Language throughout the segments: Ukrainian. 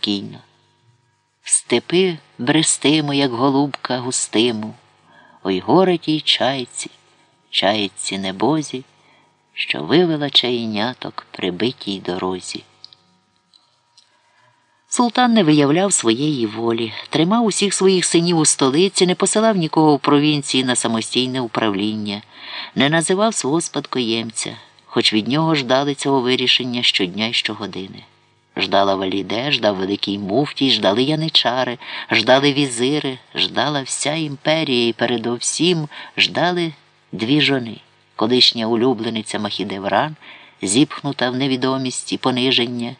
спокійно. Степи брестимо, як голубка густиму, ой горе тій чайці, чайці небозі, що вивела чаїняток прибитій дорозі. Султан не виявляв своєї волі, тримав усіх своїх синів у столиці, не посилав нікого в провінції на самостійне управління, не називав свого спадкоємця, хоч від нього ждали цього вирішення щодня й щогодини. Ждала Валіде, ждав Великий Муфтій, ждали яничари, ждали візири, ждала вся імперія і передовсім ждали дві жони, колишня улюблениця Махідевран, зіпхнута в невідомість і пониження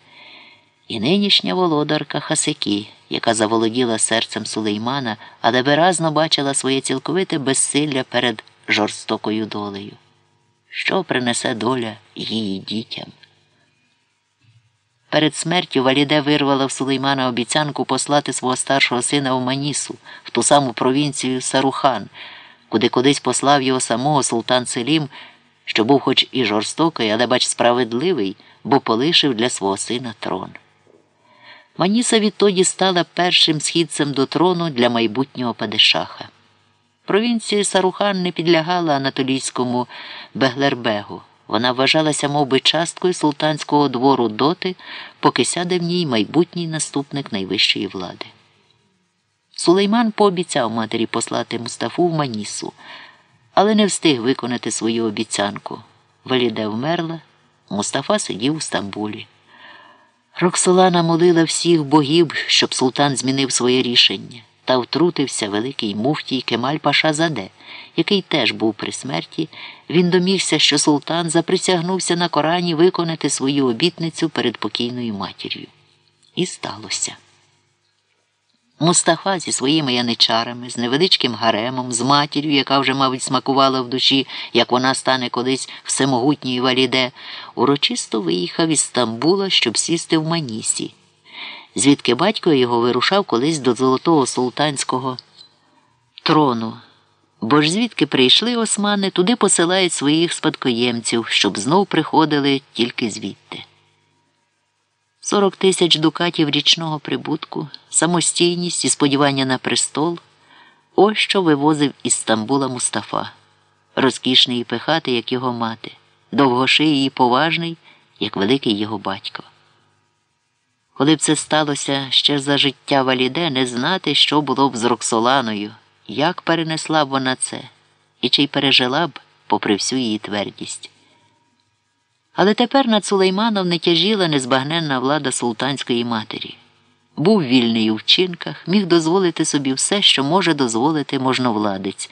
і нинішня володарка Хасики, яка заволоділа серцем Сулеймана, але виразно бачила своє цілковите безсилля перед жорстокою долею. Що принесе доля її дітям? Перед смертю Валіде вирвала в Сулеймана обіцянку послати свого старшого сина в Манісу, в ту саму провінцію Сарухан, куди колись послав його самого султан Селім, що був хоч і жорстокий, але бач справедливий, бо полишив для свого сина трон. Маніса відтоді стала першим східцем до трону для майбутнього падишаха. Провінція Сарухан не підлягала анатолійському Беглербегу. Вона вважалася мов би, часткою султанського двору доти, поки сяде в ній майбутній наступник найвищої влади. Сулейман пообіцяв матері послати Мустафу в Манісу, але не встиг виконати свою обіцянку. Валіде вмерла, Мустафа сидів у Стамбулі. Роксолана молила всіх богів, щоб султан змінив своє рішення, та втрутився великий муфтій Кемаль Паша Заде, який теж був при смерті. Він домігся, що султан заприсягнувся на Корані виконати свою обітницю перед покійною матір'ю. І сталося. Мустафа зі своїми яничарами, з невеличким гаремом, з матір'ю, яка вже, мабуть, смакувала в душі, як вона стане колись всемогутньою валіде, урочисто виїхав із Стамбула, щоб сісти в Манісі, звідки батько його вирушав колись до золотого султанського трону. Бо ж звідки прийшли османи, туди посилають своїх спадкоємців, щоб знов приходили тільки звідти. 40 тисяч дукатів річного прибутку, самостійність і сподівання на престол ось що вивозив із Стамбула Мустафа, розкішний і пихатий, як його мати, довгоший і поважний, як великий його батько. Коли б це сталося ще за життя валіде, не знати, що було б з Роксоланою, як перенесла б вона це, і чи й пережила б, попри всю її твердість. Але тепер над Сулейманом не тяжіла незбагненна влада султанської матері. Був вільний у вчинках, міг дозволити собі все, що може дозволити можновладець.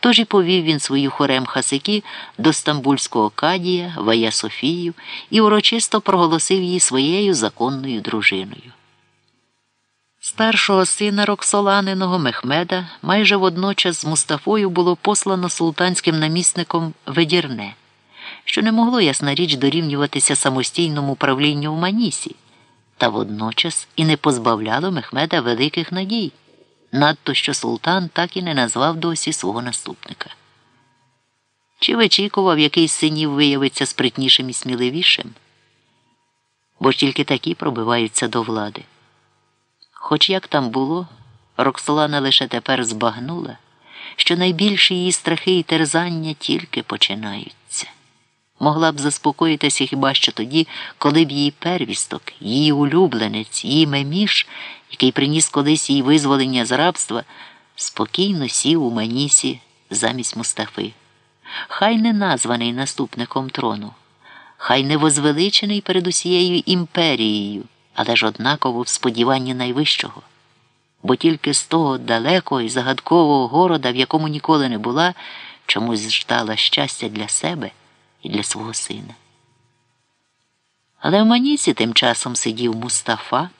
Тож і повів він свою хорем хасики до стамбульського кадія, Вая Софію і урочисто проголосив її своєю законною дружиною. Старшого сина Роксоланиного Мехмеда майже водночас з Мустафою було послано султанським намісником Ведірне що не могло, ясна річ, дорівнюватися самостійному управлінню в Манісі, та водночас і не позбавляло Мехмеда великих надій, надто що султан так і не назвав досі свого наступника. Чи вичікував, який з синів виявиться спритнішим і сміливішим? Бо ж тільки такі пробиваються до влади. Хоч як там було, Роксолана лише тепер збагнула, що найбільші її страхи і терзання тільки починаються могла б заспокоїтися хіба що тоді, коли б її первісток, її улюбленець, її меміш, який приніс колись її визволення з рабства, спокійно сів у манісі замість Мустафи. Хай не названий наступником трону, хай не возвеличений перед усією імперією, але ж однаково в сподіванні найвищого. Бо тільки з того далекого і загадкового города, в якому ніколи не була, чомусь ждала щастя для себе і для свого сина. Але в Маніці тим часом сидів Мустафа,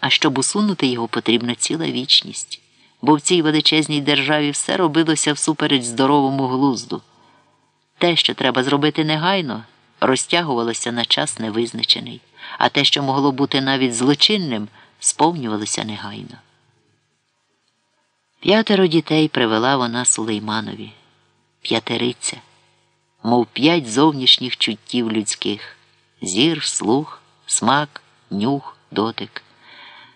а щоб усунути його, потрібна ціла вічність, бо в цій величезній державі все робилося всупереч здоровому глузду. Те, що треба зробити негайно, розтягувалося на час невизначений, а те, що могло бути навіть злочинним, сповнювалося негайно. П'ятеро дітей привела вона Сулейманові, п'ятериця мов п'ять зовнішніх чуттів людських зір, слух, смак, нюх, дотик.